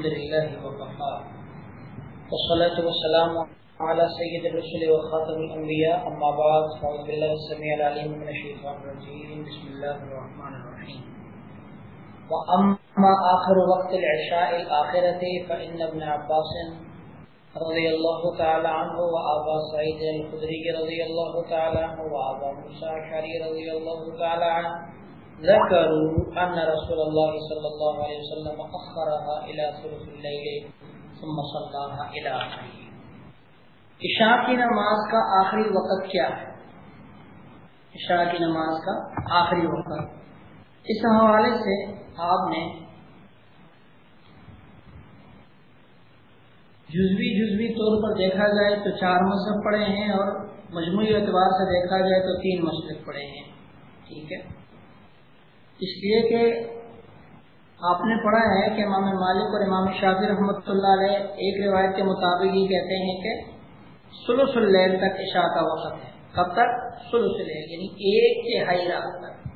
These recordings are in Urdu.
الحمد لله وكفى. والصلاة والسلام على سيد الرسل وخاتم الأنبياء. أما بعد، فأعوذ بالله السميع العليم من الشيطان الرجيم. بسم الله الرحمن الرحيم. وأما آخر وقت العشاء الآخرة، فإن ابن عباس رضي الله تعالى عنه وآبا سعيد الخدري رضي الله تعالى عنه وآبا موسى عشاري رضي الله تعالى عنه ذكروا أن رسول الله صلى الله عليه وسلم أخرها إلى ثلث الليل ثم صلاها إلى آخره. عشاء کی نماز کا آخری وقت کیا ہے؟ عشاء کی نماز کا آخری وقت. اس حوالے سے آپ نے جزوی جزوی طور پر دیکھا جائے تو چار مذہب پڑے ہیں اور مجموعی اعتبار سے دیکھا جائے تو تین مسلک پڑے ہیں. ٹھیک ہے؟ اس لیے کہ آپ نے پڑھا ہے کہ امام مالک اور امام شافی رحمۃ اللہ علیہ ایک روایت کے مطابق یہ کہتے ہیں کہ سلس اللیل تک عشاء کا وقت ہے۔ کب تک؟ سلس اللیل یعنی ایک تہائی رات تک۔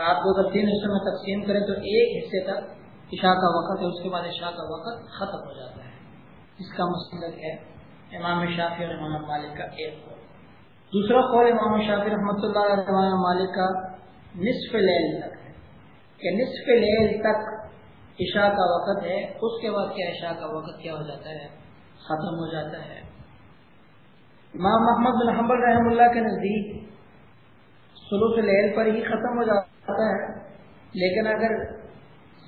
رات کو اگر تین حصوں میں تقسیم کریں تو ایک حصے تک عشاء کا وقت ہے، اس کے بعد عشاء کا وقت ختم ہو جاتا ہے۔ اس کا مستند ہے امام شافی اور امام مالک کا ایک قول۔ دوسرا قول امام شافی رحمۃ اللہ علیہ امام مالک کا نصف لیل تک۔ کہ نصف لیل تک عشاء کا وقت ہے، اس کے بعد کیا عشاء کا وقت کیا ہو جاتا ہے؟ ختم ہو جاتا ہے۔ امام محمد بن حمبل رحم اللہ کے نزدیک سلوک لیل پر ہی ختم ہو جاتا ہے۔ لیکن اگر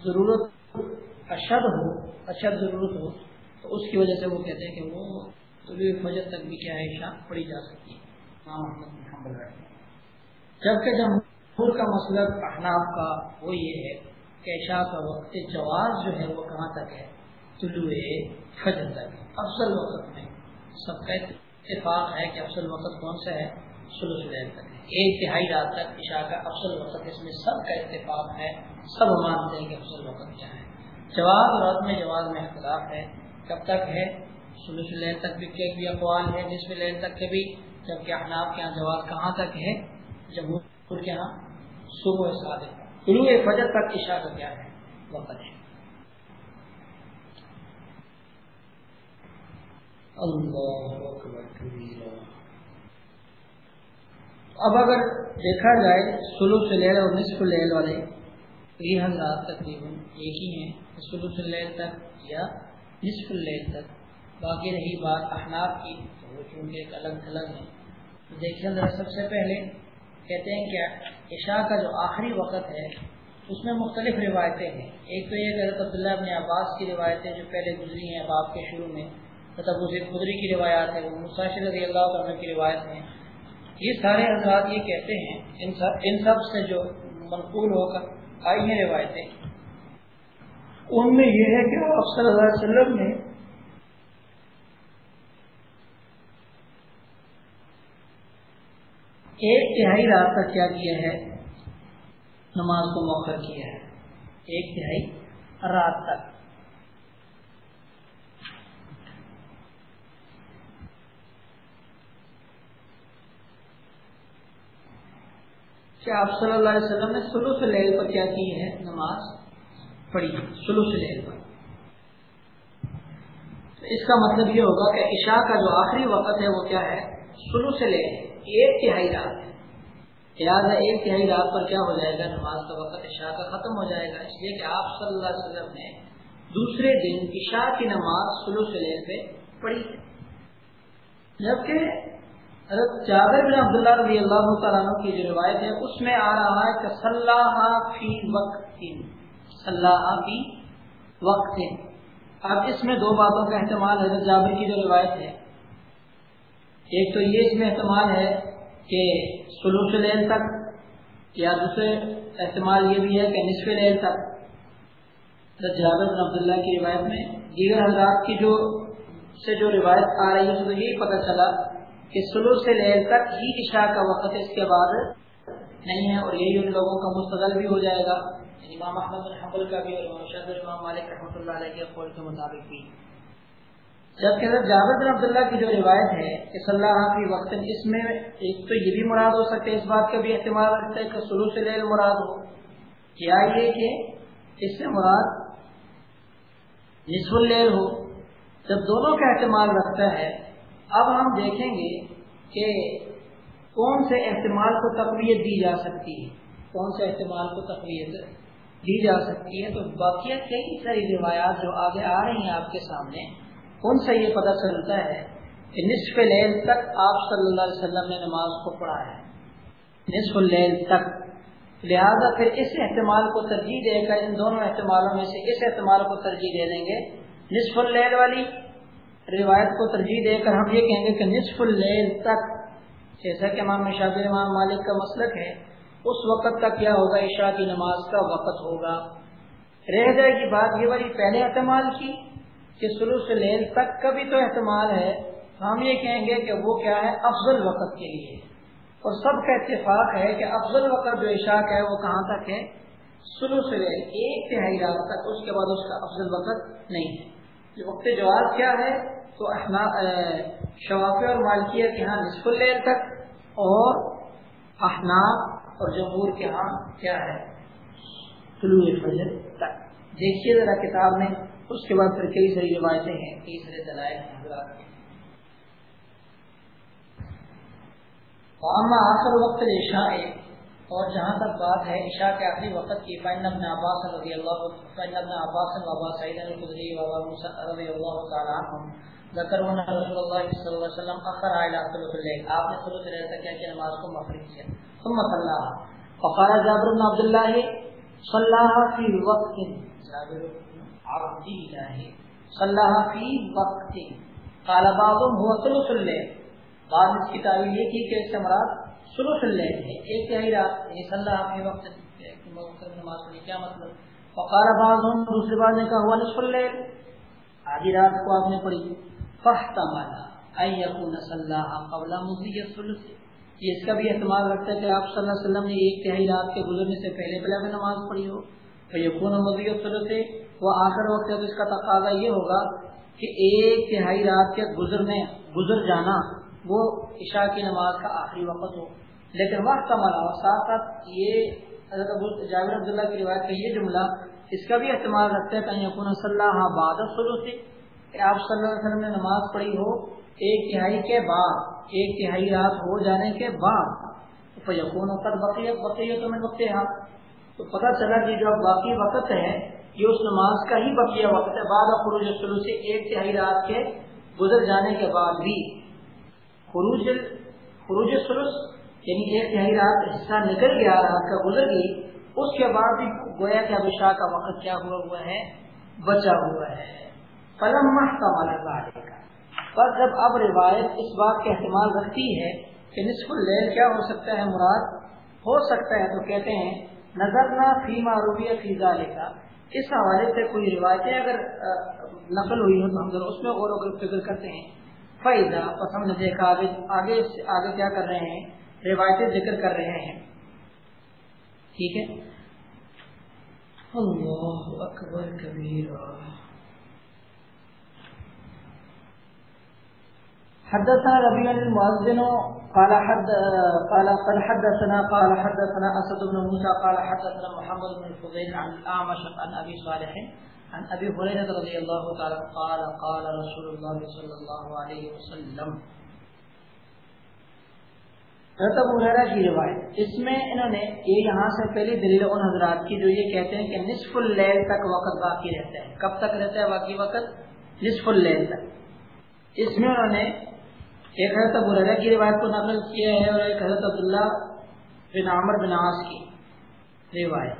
ضرورت اشد ہو، اشد ضرورت ہو، تو اس کی وجہ سے وہ کہتے ہیں کہ وہ طلوع فجر تک بھی کیا ہے عشاء پڑھی جا سکتی ہے۔ امام محمد بن حمبل رحم جبکہ جب جمہور کا مسئلہ احناف کا، وہ یہ ہے کہ عشاء کا وقت، جواز جو ہے وہ کہاں تک ہے؟ طلوع فجر تک۔ افضل وقت میں۔ سب کا اتفاق ہے کہ افضل وقت کون سا ہے؟ سلو سلیل تک ہے۔ ایک تہائی رات تک عشاء کا افضل وقت اس میں سب کا اتفاق ہے، سب مانتے ہیں کہ افضل وقت کیا ہے۔ جواز رات میں جواز میں اختلاف ہے۔ کب تک ہے؟ سلو سلیل تک بھی کے بھی اقوال ہے، نصف لیل تک کے بھی، جبکہ احناف کے یہاں جواز کہاں تک ہے؟ جمہور کے یہاں۔ صبح صادق طلوع فجر تک عشاء کا کیا ہے۔ وقت ہے۔ اب اگر دیکھا جائے سلو سے لیل اور نصف لیل والے، یہ حضرات تقریباً ایک ہی ہیں۔ سلو سے لیل تک یا نصف لیل تک۔ باقی رہی بات احناف کی، تو وہ چونکہ ایک الگ تھلگ ہے دیکھیں ذرا سب سے پہلے کہتے ہیں کہ عشاء کا جو آخری وقت ہے، اس میں مختلف روایتیں ہیں۔ ایک تو یہ حضرت عبداللہ ابن عباس کی روایتیں جو پہلے گزری ہیں باپ کے شروع میں مطلب اسے خدری کی روایات ہے مساشر رضی اللہ عنہ کی روایت ہیں۔ یہ سارے حضرات یہ کہتے ہیں، ان سب ان سب سے جو منقول ہو کر آئی ہیں روایتیں۔ ان میں یہ ہے کہ آپ صلی اللہ علیہ وسلم نے ایک تہائی رات کا کیا کیا ہے؟ نماز کو موخر کیا ہے؟ ایک تہائی رات تک کہ آپ صلی اللہ علیہ وسلم نے سلو سے لیل پر کیا کی ہے؟ نماز پڑھی۔ سلو سے لیل پر اس کا مطلب یہ ہوگا کہ عشاء کا جو آخری وقت ہے وہ کیا ہے؟ سلو سے لے ایک تہائی رات ہے۔ لہٰذا ایک تہائی رات پر کیا ہو جائے گا؟ نماز کا وقت عشاء کا ختم ہو جائے گا۔ اس لیے کہ آپ صلی اللہ علیہ وسلم نے دوسرے دن عشاء کی نماز سلو سے لے پہ پڑھی ہے۔ جبکہ حضرت جابر بن عبداللہ رضی اللہ تعالیٰ کی جو روایت ہے، اس میں آ رہا ہے کہ صلاح فی وقت صلاح فی وقت اب اس میں دو باتوں کا احتمال حضرت جابر کی جو روایت ہے ایک تو یہ اس میں احتمال ہے کہ سلوس لیل تک یا دوسرے احتمال یہ بھی ہے کہ نصف لیل تک حضرت جابر بن عبداللہ کی روایت میں دیگر حضرات کی جو سے جو روایت آ رہی ہے تو یہی پتہ چلا کہ سلو سے لیل تک ہی عشاء کا وقت اس کے بعد نہیں ہے اور یہی ان لوگوں کا مستقل بھی ہو جائے گا۔ یعنی امام احمد بن کا بھی اور امام شاہ امام مالک رحمۃ اللہ علیہ کے قول کے مطابق بھی۔ جبکہ حضرت جابر بن عبداللہ کی جو روایت ہے کہ صلی اللہ کی وقت اس میں ایک تو یہ بھی مراد ہو سکتا ہے اس بات کا بھی اہتمام رکھتا ہے کہ سلو سے لیل مراد ہو۔ یا یہ کہ اس سے مراد نصف اللیل ہو؟ جب دونوں کا احتمال رکھتا ہے، اب ہم دیکھیں گے کہ کون سے احتمال کو تقویت دی جا سکتی ہے۔ کون سے احتمال کو تقویت دی جا سکتی ہے؟ تو باقی کئی ساری روایات جو آگے آ رہی ہیں آپ کے سامنے ان سے یہ پتہ چلتا ہے کہ نصف لیل تک آپ صلی اللہ علیہ وسلم نے نماز کو پڑھا ہے؟ نصف اللیل تک۔ لہذا پھر اس احتمال کو ترجیح دے کر ان دونوں احتمالوں میں سے اس احتمال کو ترجیح دے دیں گے۔ نصف اللیل والی روایت کو ترجیح دے کر ہم یہ کہیں گے کہ نصف اللیل تک، جیسا کہ امام شاہ امام مالک کا مسلک ہے، اس وقت کا کیا ہوگا؟ عشاء کی نماز کا وقت ہوگا۔ رہ جائے گی بات یہ والی پہلے احتمال کی کہ سلوس لیل تک کا بھی تو احتمال ہے، ہم یہ کہیں گے کہ وہ کیا ہے؟ افضل وقت کے لیے۔ اور سب کا اتفاق ہے کہ افضل وقت جو عشاق ہے وہ کہاں تک ہے؟ سلو سے لے ایک تہائی رات تک، اس کے بعد اس کا افضل وقت نہیں۔ ہے وقت جواز کیا ہے، تو شواف اور مالکیت کے یہاں نصف اللیل تک، اور احناف اور جمہور کے ہاں کیا ہے؟ طلوع فجر تک۔ دیکھیے ذرا کتاب میں۔ اس کے بعد پھر کئی ساری روایتیں ہیں، کئی سارے دلائل ہیں حضرات کے آخر وقت عشاء اور جہاں تک بات ہے، عشاء کے آخری وقت کی فین ابن عباس رضی اللہ فین ابن عباس وابا سعید الخدری وابا رضی اللہ تعالی عنہ ذکر ہونا رسول اللہ صلی اللہ علیہ وسلم اخر آئے ثلث اللیل۔ آپ نے ثلث اللیل تک کیا کہ نماز کو مفرد کیا۔ ثم صلی فقال جابر بن عبد الله صلى في وقت۔ جابر عبد الله صلى في وقت. قال بعضهم هو ثلث الليل بعد اس کی تعویل یہ کی کہ اس سے مراد سلو سلے ہے ایک تہائی رات یعنی صلی اللہ وقت نماز پڑھی، کیا مطلب؟ فقال بعضهم دوسری بات نے کہا ہوا نصف اللیل آدھی رات کو آپ نے پڑھی. فاحتمل ان يكون صلى قبل مضي الثلث. یہ اس کا بھی احتمال رکھتا ہے کہ آپ صلی اللہ علیہ وسلم نے ایک تہائی رات کے گزرنے سے پہلے پہلے نماز پڑھی ہو. فیکون مضی الثلث. وہ آخر وقت ہے تو اس کا تقاضا یہ ہوگا کہ ایک تہائی رات کے گزرنے گزر جانا وہ عشاء کی نماز کا آخری وقت ہو۔ لیکن وقت کا ملا ساتھ ساتھ یہ حضرت جاوید عبداللہ کی روایت کا یہ جملہ، اس کا بھی احتمال رکھتا ہے کہ یقون بعد سے کہ آپ صلی اللہ علیہ وسلم نے نماز پڑھی ہو ایک تہائی کے بعد، ایک تہائی رات ہو جانے کے بعد۔ یقون وقت بقیت بقیت وقت تو پتہ چلا کہ جو باقی وقت ہے یہ اس نماز کا ہی بقیہ وقت ہے۔ بعد خروج شروع سے ایک تہائی رات کے گزر جانے کے بعد بھی خروج خروج سلس یعنی ایک تہائی رات حصہ نکل گیا، رات کا گزر گئی، اس کے بعد بھی گویا کہ ابشا کا وقت کیا ہوا ہوا ہے؟ بچا ہوا ہے۔ فلم کا کا پر جب اب روایت اس بات کا احتمال رکھتی ہے کہ نصف اللیل کیا ہو سکتا ہے مراد؟ ہو سکتا ہے تو کہتے ہیں نظر نہ فیما روبیہ فیضا لکھا اس حوالے سے کوئی روایتیں اگر نقل ہوئی ہو تو ہم اس میں غور و فکر کرتے ہیں۔ فائدہ بس ہم نے دیکھا، آگے آگے آگے کیا کر رہے ہیں؟ روایتیں ذکر کر رہے ہیں۔ ٹھیک ہے؟ اللہ اکبر کبیرہ۔ حدثنا ربيع المؤذن، قال حد، قال قال حدثنا قال حدثنا اسد بن موسى، قال حدثنا محمد بن الفضيل عن الاعمش عن ابي صالح، عن ابي هريره رضي الله تعالى قال قال رسول الله صلى الله عليه وسلم. حضرت ابو ہریرہ کی روایت اس میں انہوں نے یہ یہاں سے پہلی دلیل ان حضرات کی جو یہ کہتے ہیں کہ نصف اللیل تک وقت باقی رہتا ہے۔ کب تک رہتا ہے باقی وقت؟ نصف اللیل تک۔ اس میں انہوں نے ایک حضرت ابو ہریرہ کی روایت کو نقل کیا ہے اور ایک حضرت عبداللہ بن عامر بن عاص کی روایت۔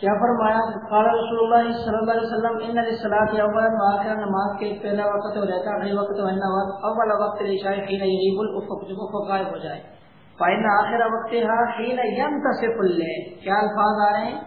کیا فرمایا؟ قال رسول اللہ صلی اللہ علیہ وسلم، ان للصلاه اولا واخر نماز کے پہلا وقت ہو جاتا ہے وقت و وقت، اول وقت العشاء حين يغيب الافق، جب افق غائب ہو جائے۔ فإن آخر وقتها حين ينتصف الليل کیا الفاظ آ رہے ہیں؟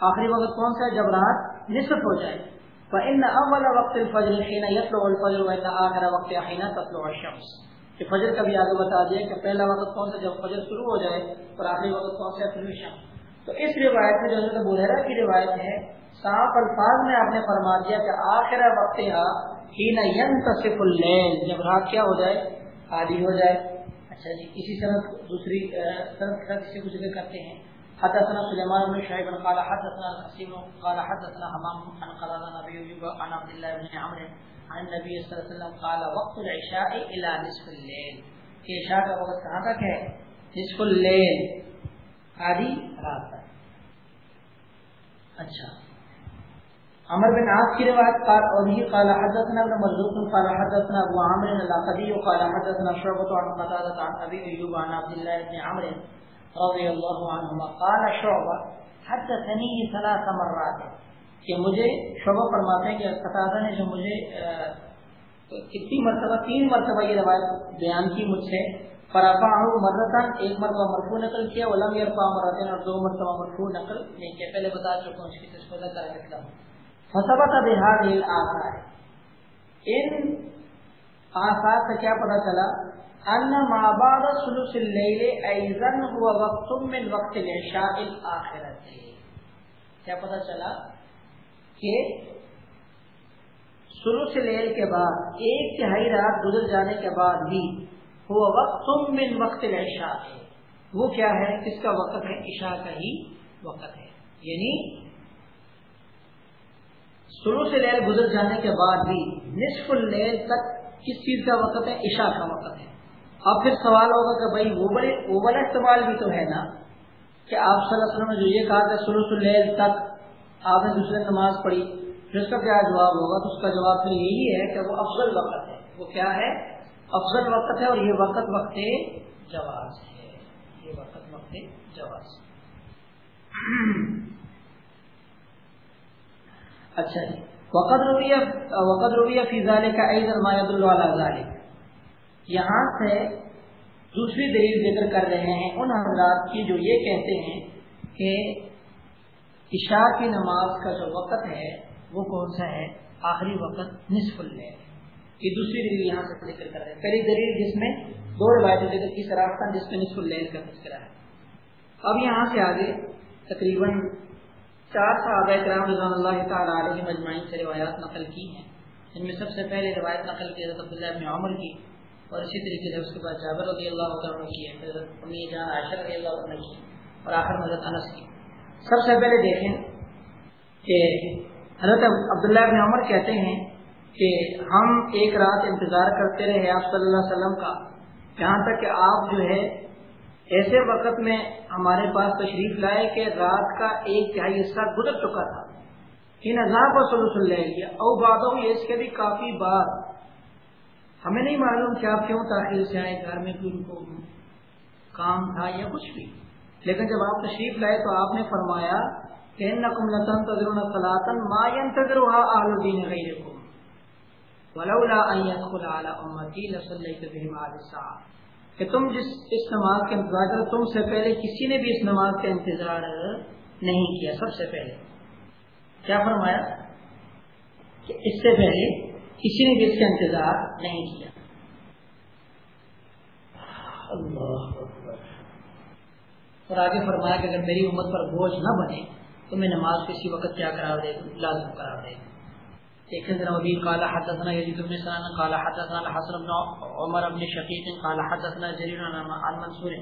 آخری وقت کون سا ہے؟ جب رات نصف ہو جائے۔ فإن اول وقت الفجر حين يطلع الفجر وإن آخر وقت حين تطلع الشمس. کہ فجر کا بھی آگے بتا دیا کہ پہلا وقت کون سا جب فجر شروع ہو جائے اور آخری وقت کون سا ہے طلوع شمس تو اس روایت میں جو حضرت بحیرہ کی روایت ہے صاف الفاظ میں آپ نے فرما دیا کہ آخر وقت تصف اللیل جب رات کیا ہو جائے آدھی ہو جائے. اچھا جی اسی طرح دوسری طرح سے کچھ کرتے ہیں۔ حدثنا سليمان بن شعيب قال حدثنا القسيم قال حدثنا حمام عن قال النبي ايوب عن عبد الله بن عمرو عن النبي صلى الله عليه وسلم قال وقت العشاء الى نصف الليل. کہ عشاء کا وقت کہاں تک ہے؟ نصف اللیل آدھی رات تک. اچھا. عمر بن عاص کی روایت قال اور یہ قال حدثنا ابن مرزوق قال حدثنا ابو عامر الاقدي قال حدثنا شعبة عن قتادة عن ابي ايوب عن عبد الله بن عمرو رضی اللہ عنہما قال شعبہ، حدثنی ثلاث مرات، کہ مجھے شعبہ فرماتے ہیں کہ قتادہ نے جو مجھے کتنی مرتبہ، تین مرتبہ یہ روایت بیان کی مجھ سے فرافا مرتن ایک مرتبہ مرفوع نقل کیا، ولم یرفع مرتن اور دو مرتبہ مرفوع نقل نہیں کیا، پہلے بتا چکا ہوں، اس کی تشکر کر نکلا ہوں۔ فثبت بهذه الاثار ان آثار سے کیا پتہ چلا؟ ان ما بعد ثلث الليل ايضا هو وقت من وقت العشاء الاخرت کیا پتہ چلا؟ کہ ثلث لیل کے بعد، ایک تہائی رات گزر جانے کے بعد بھی وہ وقت من وقت العشاء. ہے وہ کیا ہے؟ کس کا وقت ہے؟ عشاء کا ہی وقت ہے. یعنی شروع سے لیل گزر جانے کے بعد بھی نصف اللیل تک کس چیز کا وقت ہے؟ عشاء کا وقت ہے. اب پھر سوال ہوگا کہ بھائی وہ بڑے وہ بڑا سوال بھی تو ہے نا کہ آپ صلی اللہ علیہ وسلم نے جو یہ کہا کہ سلوس اللیل تک آپ نے دوسرے نماز پڑھی، پھر اس کا کیا جواب ہوگا؟ تو اس کا جواب پھر یہی ہے کہ وہ افضل وقت ہے۔ وہ کیا ہے؟ افضل وقت ہے اور یہ وقت وقت جواز ہے۔ یہ وقت وقت جواز اچھا جی۔ وقت رویہ وقت رویہ فضال کا عید اللہ یہاں سے دوسری دلیل ذکر کر رہے ہیں ان حضرات کی جو یہ کہتے ہیں کہ عشاء کی نماز کا جو وقت ہے، وہ کون سا ہے؟ آخری وقت نصف اللیل۔ یہ دوسری دلیل یہاں سے ذکر کر رہے ہیں۔ پہلی دلیل جس میں دو روایتیں ذکر کی سراختہ جس میں نصف اللیل کا تذکرہ ہے۔ اب یہاں سے آگے تقریباً چار صحابہ کرام رضوان اللہ تعالیٰ علیہ مجمعین سے روایات نقل کی ہیں۔ ان میں سب سے پہلے روایت نقل کی حضرت عبداللہ بن عمر کی۔ اور اسی طریقے سے اس کے بعد جابر رضی اللہ عنہ کی ہے حضرت امی جان عائشہ رضی اللہ عنہ کی اور آخر حضرت انس کی۔ سب سے پہلے دیکھیں کہ حضرت عبداللہ بن عمر کہتے ہیں کہ ہم ایک رات انتظار کرتے رہے آپ صلی اللہ علیہ وسلم کا، یہاں تک کہ آپ جو ہے ایسے وقت میں ہمارے پاس تشریف لائے کہ رات کا ایک تہائی حصہ گزر چکا تھا۔ ان ہزار پر سلوسل لے لیا۔ او بات ہوئی اس کے بھی کافی بار ہمیں نہیں معلوم کہ آپ کیوں تاخیر سے آئے، گھر میں ان کو کام تھا یا کچھ بھی۔ لیکن جب آپ تشریف لائے تو آپ نے فرمایا کہ نقم لطن تذرون صلاطن ما ينتظر اهل الدين غيركم ولولا ان يدخل على امتي لصليت بهم على الساعه کہ تم جس، اس نماز کا انتظار کرو تم سے پہلے کسی نے بھی اس نماز کا انتظار نہیں کیا سب سے پہلے۔ کیا فرمایا؟ کہ اس سے پہلے کسی نے بھی اس کا انتظار نہیں کیا۔ اللہ اور آگے فرمایا کہ اگر میری امت پر بوجھ نہ بنے تو میں نماز کسی وقت کیا قرار دے لازم قرار دے سيدنا وبي قال حدثنا يزيد بن سنان قال حدثنا الحسن بن عمر بن شقيق قال حدثنا جرير عن منصور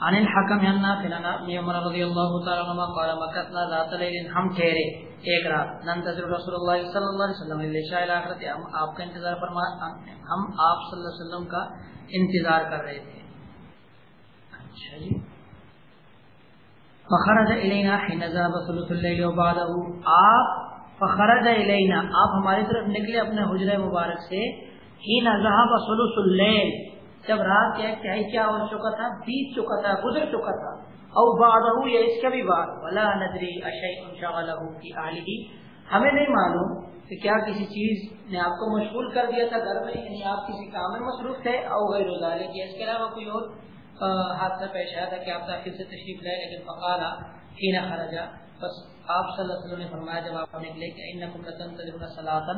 عن الحكم عن نافع عن عمر رضي الله تعالى عنه قال مكثنا ذات ليل ہم ٹھہرے۔ ایک رات۔ ننتظر رسول الله صلى الله عليه وسلم للعشاء الاخرت ہم آپ کا انتظار فرما ہم آپ صلی اللہ علیہ وسلم کا انتظار کر رہے تھے۔ اچھا جی۔ فخرج الینا حين ذهب ثلث الليل وبعده آپ فخرج الینا، آپ ہماری طرف نکلے اپنے حجرہ مبارک سے۔ ہی نظہب سلوس اللیل۔ جب رات کے تہائی کیا ہو چکا تھا بیت چکا تھا، گزر چکا تھا۔ او بعدہ یا اس کا بھی بعد. ولا ندری اشیء شغلہ کی آلہ ہمیں نہیں معلوم کہ کیا کسی چیز نے آپ کو مشغول کر دیا تھا گھر میں یعنی آپ کسی کام میں مصروف تھے او غیر ذالک اس کے علاوہ کوئی اور حادثہ پیش آیا تھا کہ آپ تاخیر سے تشریف لائے، لیکن فقالا ہی نہ خرجا. بس آپ صلی اللہ علیہ وسلم نے فرمایا، جب آپ نکلے کہ انکم لتنتظرون صلاۃ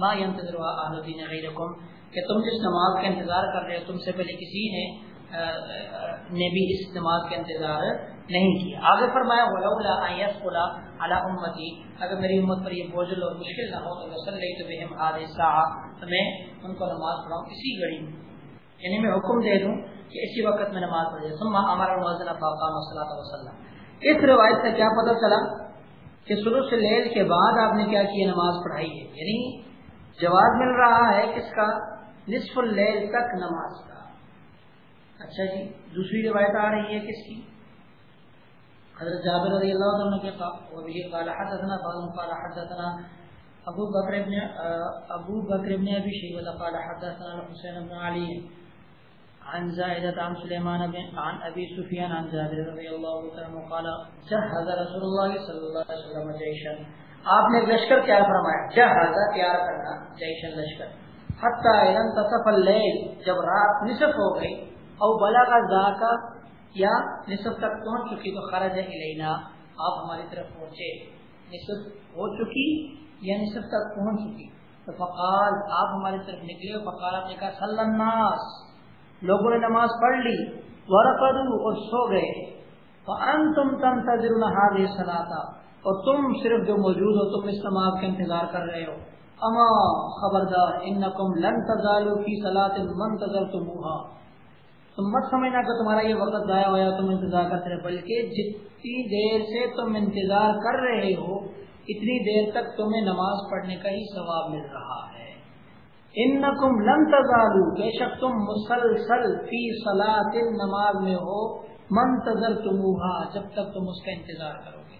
ما ينتظرها اهل الدين غيركم کہ تم جس نماز کا انتظار کر رہے ہو، تم سے پہلے کسی نے نے بھی اس نماز کا انتظار نہیں کیا۔ آگے فرمایا، ولولا ان يسقل على امتي اگر میری امت پر یہ بوجھ اور مشکل نہ ہو تو صلیت بهم هذه الساعه تو میں ان کو نماز پڑھاؤں اسی گھڑی یعنی میں حکم دے دوں کہ اسی وقت میں نماز پڑھ جائے۔ ثم امر المؤذن فقام الصلاه والسلام اس روایت سے کیا پتہ چلا کہ سلوس لیل کے بعد آپ نے کیا کیا نماز پڑھائی ہے؟ یعنی جواب مل رہا ہے کس کا نصف اللیل تک نماز کا۔ اچھا جی دوسری روایت آ رہی ہے کس کی؟ حضرت جابر رضی اللہ عنہ کے قال حدثنا قال حدثنا ابو بکر ابن ابو بکر ابن ابی شیبہ، قال حدثنا حسین بن علی، عن زائدة عن سليمان بن عن أبي سفيان عن جابر رضي الله عنه قال جهز رسول الله صلى الله عليه وسلم جيشا آپ نے لشکر کیا فرمایا جہاز تیار کرنا جیشن لشکر. حتی اذا انتصف اللیل، جب رات نصف ہو گئی او بلغ ذاکا یا نصف تک پہنچ چکی تو خرج الینا، آپ ہماری طرف پہنچے۔ نصف ہو چکی یا نصف تک پہنچ چکی؟ تو فقال، آپ ہماری طرف نکلے فقال، آپ نے کہا، صلی الناس۔ لوگوں نے نماز پڑھ لی۔ ورقدو اور سو گئے۔ تم تم تجر سناتا اور تم صرف جو موجود ہو، تم اس نماز کا انتظار کر رہے ہو۔ اما خبردار ان لن تزالو کی سلاط منتظر تم مت سمجھنا کہ تمہارا یہ وقت ضائع ہوا تم انتظار کرتے رہے بلکہ جتنی دیر سے تم انتظار کر رہے ہو، اتنی دیر تک تمہیں نماز پڑھنے کا ہی ثواب مل رہا ہے۔ انکم لن تزالو، بے شک تم مسلسل فی صلاۃ نماز میں ہو منتظر تموہا جب تک تم اس کا انتظار کرو گے۔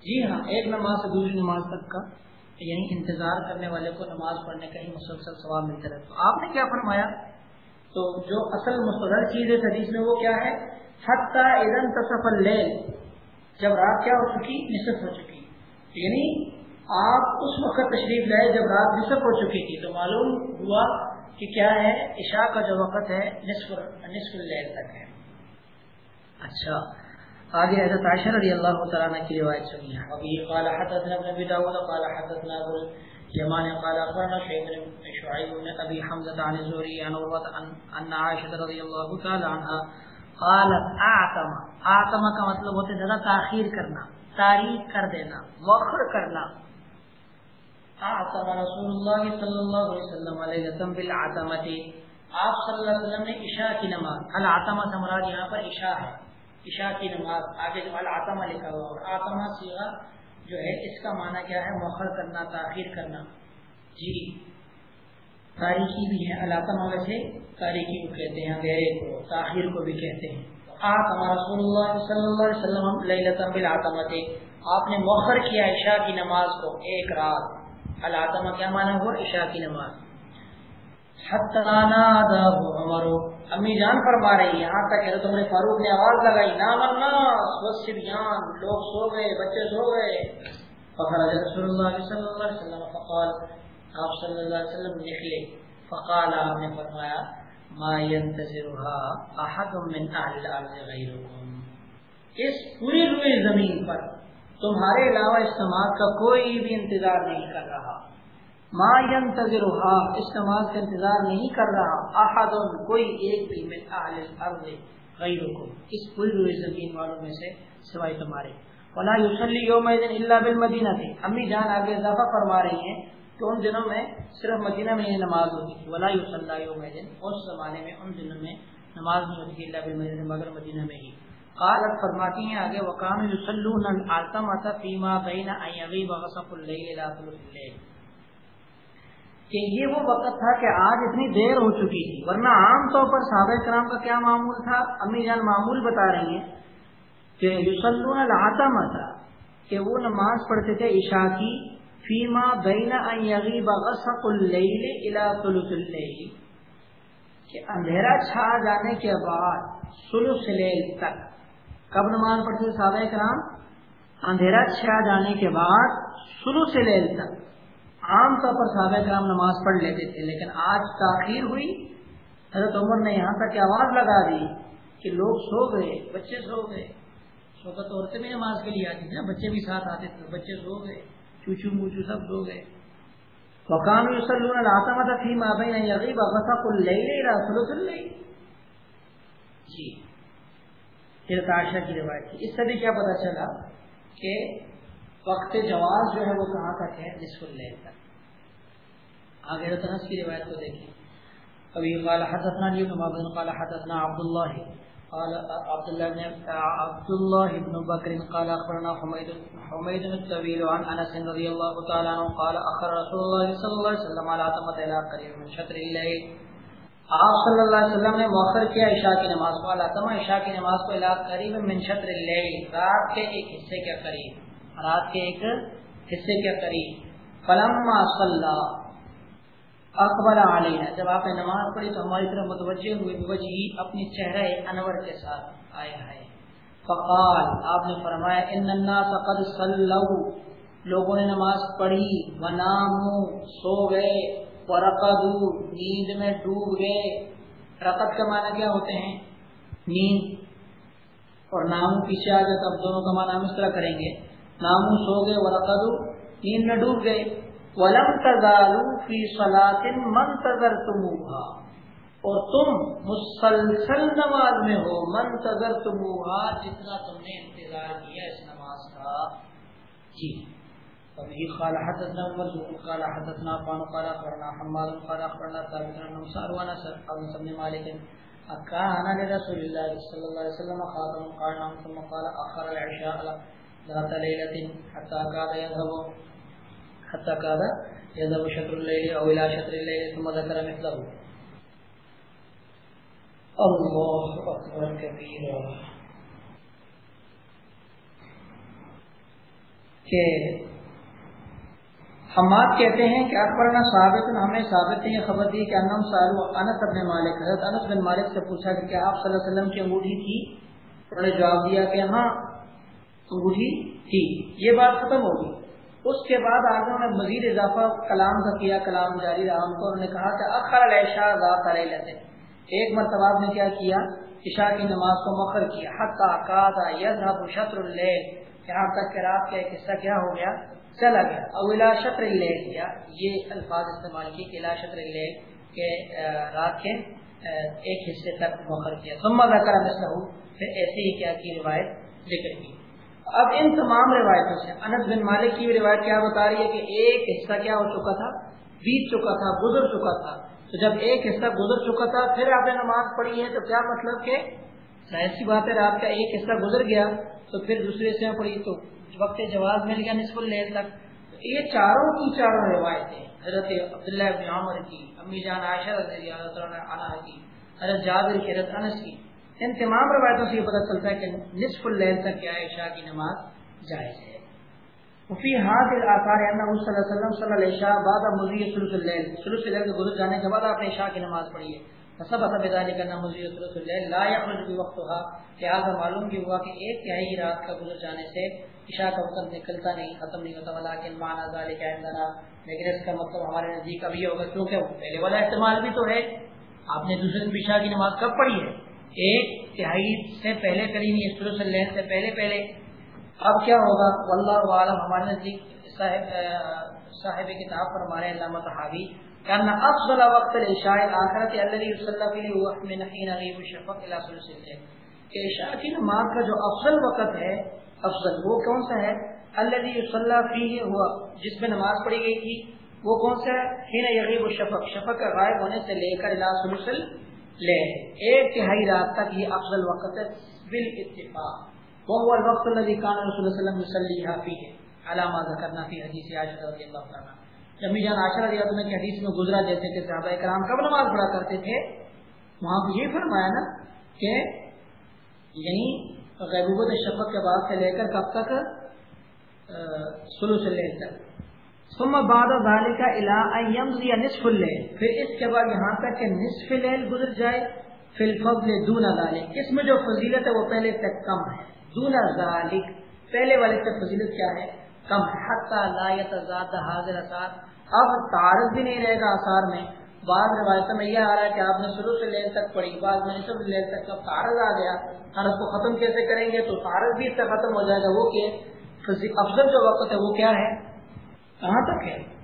جی ہاں ایک نماز سے دوسری نماز تک کا یعنی انتظار کرنے والے کو نماز پڑھنے کا ہی مسلسل ثواب ملتا رہتا۔ تو آپ نے کیا فرمایا؟ تو جو اصل مستقل چیز ہے حدیث میں وہ کیا ہے؟ حتی اذن تصف اللیل، جب رات کیا ہو چکی؟ نصف ہو چکی۔ یعنی آپ اس وقت تشریف لائے جب رات نصف ہو چکی تھی، تو معلوم ہوا کہ کیا ہے؟ عشاء کا جو وقت ہے، نصف نصف اللیل تک ہے۔ اچھا۔ آگے حضرت عائشہ رضی اللہ تعالیٰ کی روایت سنی ہے ابھی قال حدثنا ابن ابي داود، قال حدثنا ابو اليمان قال اخبرنا شيخ بن شعيب بن ابي حمزه عن الزهري عن عروه ان عائشه رضي الله تعالى عنها قالت اعتم اعتم کا مطلب ہوتا ہے زیادہ تاخیر کرنا، تاریخ کر دینا مؤخر کرنا۔ اعتم رسول اللہ صلی اللہ علیہ وسلم علیہ آپ صلی اللہ علیہ وسلم نے عشاء کی نماز العتمہ سے مراد یہاں پر عشاء ہے، عشاء کی نماز، آگے جو العتمہ لکھا ہوا اور آتما سیغا جو ہے، اس کا معنی کیا ہے؟ مؤخر کرنا، تاخیر کرنا۔ جی تاریخی بھی ہے العتمہ ویسے تاریخی کو کہتے ہیں گہرے کو، تاخیر کو بھی کہتے ہیں۔ آپ، ہمارا رسول اللہ صلی اللہ علیہ وسلم لیلتم آپ نے مؤخر کیا عشاء کی نماز کو ایک رات۔ العتمہ کیا مانا ہوا عشاء کی نماز۔ ہمارو امی جان فرما رہی یہاں تک ہے تم نے فاروق نے آواز لگائی نام الناس لوگ سو گئے، بچے سو گئے. فخرج رسول اللہ صلی اللہ علیہ وسلم، فقال، آپ صلی اللہ علیہ وسلم نکلے فقال، آپ نے فرمایا، ما ينتظرها احد من اهل الارض غيركم اس پوری روئی زمین پر تمہارے علاوہ اس نماز کا کوئی بھی انتظار نہیں کر رہا۔ ما ينتظر اس نماز کا انتظار نہیں کر رہا۔ احد، کوئی ایک بھی من اہل الارض غیرکم۔ اس پوری روئی زمین والوں میں سے سوائے تمہارے۔ ولا يصلي يومئذ الا بالمدینہ تھی امی جان آگے اضافہ فرما رہی ہیں کہ ان دنوں میں صرف مدینہ میں یہ نماز ہوتی تھی۔ ولا يصلى يومئذ اس زمانے میں ان دنوں میں نماز نہیں ہوتی تھی، الا بالمدینہ، مگر مدینہ میں ہی۔ قالت فرماتی ہیں آگے وکان یصلون العتمۃ فيما بين ان يغيب غسق الليل الى ثلث الليل۔ کہ یہ وہ وقت تھا کہ آج اتنی دیر ہو چکی تھی۔ ورنہ عام طور پر صحابہ کرام کا کیا معمول تھا؟ امی جان معمول بتا رہی ہیں کہ یصلون العتمۃ کہ وہ نماز پڑھتے تھے عشاء کی۔ فیما بین ان یغیب غسق اللیل الى ثلث اللیل۔ کہ اندھیرا چھا جانے کے بعد ثلث لیل تک۔ کب نماز پڑھتے تھے صحابہ کرام؟ اندھیرا چھا جانے کے بعد شروع سے تک۔ عام طور پر صحابہ کرام نماز پڑھ لیتے تھے، لیکن آج تاخیر ہوئی۔ حضرت عمر نے یہاں تک آواز لگا دی کہ لوگ سو گئے، بچے سو گئے۔ سوکت عورتیں بھی نماز کے لیے آتی تھی نا بچے بھی ساتھ آتے تھے، بچے سو گئے، چوچو موچو سب سو گئے۔ وقان یوسلون العتمہ فی ما بین یغیب غسق اللیل الى ثلث اللیل۔ جی۔ کی روایت کی اس سے بھی کیا پتا چلا کہ وقت جواز جو ہے وہ کہاں تک ہے؟ نصف اللیل تک آگے تنس کی روایت کو دیکھیں۔ ابھی قال حدثنا علی بن محمد قال حدثنا عبد الله قال عبد الله بن عبد الله بن بكر قال اخبرنا حميد حميد الطويل عن انس رضي الله تعالى عنه قال اخر رسول الله صلى الله عليه وسلم على تمت الى قريب من شطر الليل آپ صلی اللہ علیہ وسلم نے مؤخر کیا عشاء کی نماز کو علاتما عشاء کی نماز کو الہ قریب من شطر اللیل رات کے ایک حصے کے قریب۔ رات کے ایک حصے کے قریب۔ فلما صلی اکبر علیہ جب آپ نے نماز پڑھی تو ہماری طرف متوجہ ہوئے وجہی اپنی چہرہ انور کے ساتھ آیا ہے فقال، آپ نے فرمایا ان الناس قد صلوا۔ لوگوں نے نماز پڑھی ونامو سو گئے، ورقدوا۔ نیند میں ڈوب گئے۔ رقد کا معنی کیا ہوتے ہیں؟ نیند۔ اور نامو پیچھے آ گئے تب دونوں کا معنی ہم اس طرح کریں گے۔ نامو سو گئے ورقدوا نیند میں ڈوب گئے۔ ولم تزالوا فی صلاۃ منتظرتموها۔ اور تم مسلسل نماز میں ہو، منتظرتموها جتنا تم نے انتظار کیا اس نماز کا۔ جی۔ ابھی قال حدثنا عمر قال حدثنا قال قال اخبرنا حماد قال اخبرنا ثابت بن نصر وانا ابن سلم مالك اكان لرسول الله صلى الله عليه وسلم خاتم قال ثم قال اخر العشاء ذات ليله حتى كاد يذهب حتى كاد يذهب شطر الليل او الى شطر الليل ثم ذكر مثله. الله اكبر كبيرا. کہ حماد کہتے ہیں کہ اکبر ثابت، ہمیں ثابت نے یہ خبر دی کہ انم سالو انس ابن مالک، حضرت انس بن مالک سے پوچھا کہ کیا آپ صلی اللہ علیہ وسلم کی انگوٹھی تھی؟ انہوں نے جواب دیا کہ ہاں انگوٹھی تھی۔ یہ بات ختم ہوگی اس کے بعد آگے نے مزید اضافہ کلام کا کیا، کلام جاری رہا۔ ان کو انہوں نے کہا کہ اخر الشاء کرے لیتے ایک مرتبہ آپ نے کیا کیا؟ عشاء کی نماز کو مخر کیا۔ حق کا یذهب شطر الليل یہاں تک کہ رات کا ایک حصہ کیا ہو گیا؟ چلا گیا۔ اولا شطر الليل کیا یہ الفاظ استعمال کی کہ لا شطر الليل کہ رات کے ایک حصے تک مخر کیا۔ ثم ذکر مثله پھر ایسے ہی کیا کی روایت ذکر کی۔ اب ان تمام روایتوں سے انس بن مالک کی روایت کیا بتا رہی ہے کہ ایک حصہ کیا ہو چکا تھا؟ بیت چکا تھا، گزر چکا تھا۔ تو جب ایک حصہ گزر چکا تھا، پھر آپ نے نماز پڑھی ہے تو کیا مطلب کہ ایسی بات ہے، رات کا ایک حصہ گزر گیا تو پھر دوسرے سے پڑھی تو وقت جواز مل گیا نصف اللیل تک۔ یہ چاروں کی چاروں روایتیں، حضرت عبداللہ ابن عمر کی، امی جان عائشہ رضی اللہ عنہ کی، حضرت جابر کی، حضرت انس کی۔ ان تمام روایتوں سے یہ پتہ چلتا ہے کہ نصف اللیل تک کیا ہے عشاء کی نماز جائز ہے۔ وفی ہاتھ الاثار ان صلی اللہ علیہ وسلم صلی اللہ بعد مزید ثلث اللیل ثلث اللیل کے گزر جانے کے بعد آپ نے عشاء کی نماز پڑھی ہے۔ فسب اتب ذلك ان مزید ثلث اللیل لا يخرج في وقتها لہذا معلوم بھی ہوا کہ ایک تہائی رات کا گزر جانے سے عشاء کا وقت نکلتا نہیں، ختم نہیں ہوتا، ولیکن معنی ذلك عندنا۔ لیکن اس کا مطلب ہمارے نزدیک ابھی ہوگا، کیونکہ پہلے والا احتمال بھی تو ہے۔ آپ نے دوسرے دن عشاء کی نماز کب پڑھی ہے؟ ایک تہائی سے پہلے کری نہیں سلوس اللہ سے پہلے پہلے۔ اب کیا ہوگا؟ واللہ عالم ہمارے نزدیک صاحب صاحب کتاب پر ہمارے علامہ صحابی کرنا افضل وقت العشاء الاخرت الذي يصلى فيه هو من حين غيب الشفق الى ثلث الليل۔ کہ عشاء کی نماز کا جو افضل وقت ہے، افضل وہ کون سا ہے؟ الذي يصلى فيه هو، جس میں نماز پڑھی گئی تھی، وہ کون سا ہے؟ حين يغيب الشفق۔ شفق کا غائب ہونے سے لے کر الى ثلث لے۔ ایک تہائی رات تک یہ افضل وقت ہے بال اتفاق وہ الوقت الذي كان رسول الله صلى الله عليه وسلم يصلي فيه علامہ ذکرنا فی حدیث عائشہ رضی اللہ عنہ۔ جمی جان عائشہ رضی اللہ عنہ کی حدیث میں گزرا جیسے کہ صحابہ کرام کب نماز پڑھا کرتے تھے؟ وہاں پہ یہ فرمایا نا کہ یعنی غیبوبت شفق کے بعد سے لے کر کب تک؟ سلو سے لے تک۔ ثم بعد ذلك الى ان يمضي نصف الليل. پھر اس کے بعد یہاں تک کہ نصف لیل گزر جائے، فی الفضل دون ذلك. اس میں جو فضیلت ہے وہ پہلے سے کم ہے. دون ذلك. پہلے والے سے فضیلت کیا ہے؟ کم حتی لا يتزاد حاضر اثار. اب تعارض بھی نہیں رہے گا اثار میں. بعض روایتوں میں یہ آ رہا ہے کہ آپ نے شروع سے لیل تک پڑھی بعض میں نصف لیل تک جب تعارض آ گیا ہر اس کو ختم کیسے کریں گے؟ تو تعارض بھی اس سے ختم ہو جائے گا. وہ کہ افضل جو وقت ہے وہ کیا ہے؟ کہاں تک ہے؟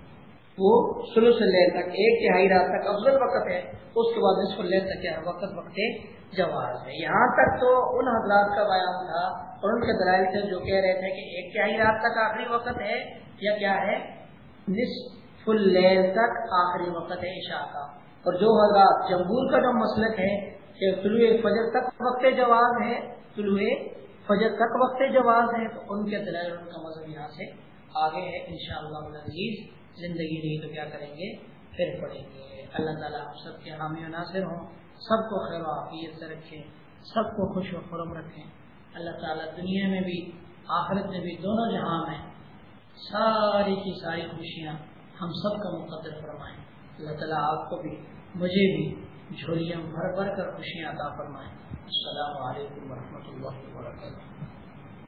وہ سلو سے لے تک، ایک تہائی رات تک، افضل وقت ہے۔ اس کے بعد نصف لے تک کیا وقت وقت جواز ہے۔ یہاں تک تو ان حضرات کا بیان تھا اور ان کے دلائل سے جو کہہ رہے تھے کہ ایک تہائی رات تک آخری وقت ہے یا کیا ہے؟ نصف اللیل تک آخری وقت ہے عشاء کا۔ اور جو حضرات جمہور کا جو مسلک ہے کہ طلوع فجر تک وقت جواز ہے، طلوع فجر تک وقت جواز ہے، تو ان کے دلائل ان کا مذہب یہاں سے آگے ہے ان شاء اللہ زندگی رہی تو کیا کریں گے؟ پھر پڑھیں گے۔ اللہ تعالیٰ ہم سب کے حامی و ناصر ہوں۔ سب کو خیر و عافیت سے رکھیں، سب کو خوش و خرم رکھیں۔ اللہ تعالیٰ دنیا میں بھی، آخرت میں بھی دونوں جہاں میں ساری کی ساری خوشیاں ہم سب کا مقدر فرمائیں۔ اللہ تعالیٰ آپ کو بھی، مجھے بھی جھولیاں بھر بھر کر خوشیاں عطا فرمائیں۔ السلام علیکم ورحمۃ اللہ وبرکاتہ۔